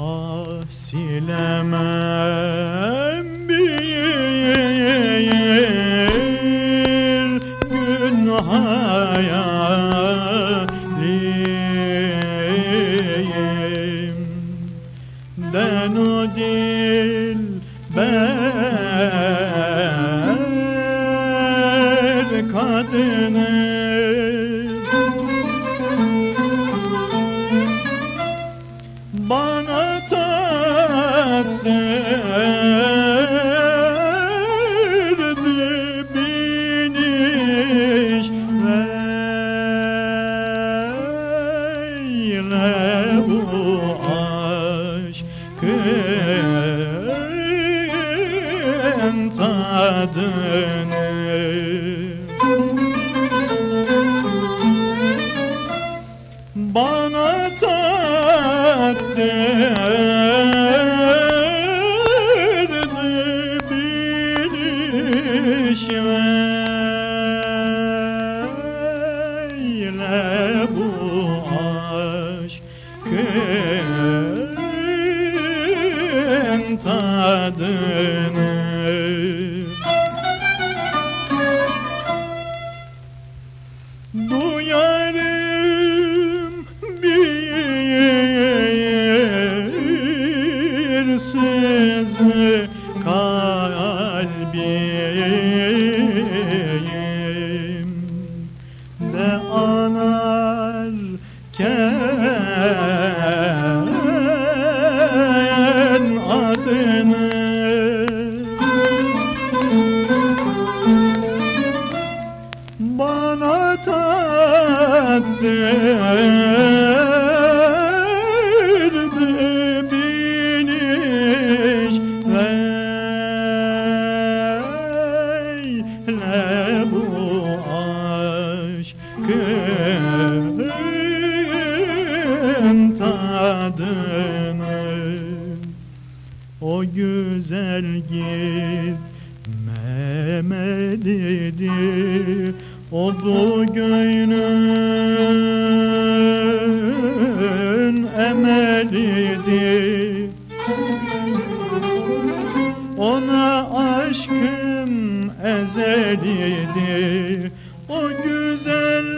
Ah tadını aşkın tadını. Duyarım bir sızı kalbim adını bana tattırdı biniş. Veyle bu aşkın o güzel gitmemelidir. O bu gönlün emelidir. Ona aşkım ezelidir. O güzeller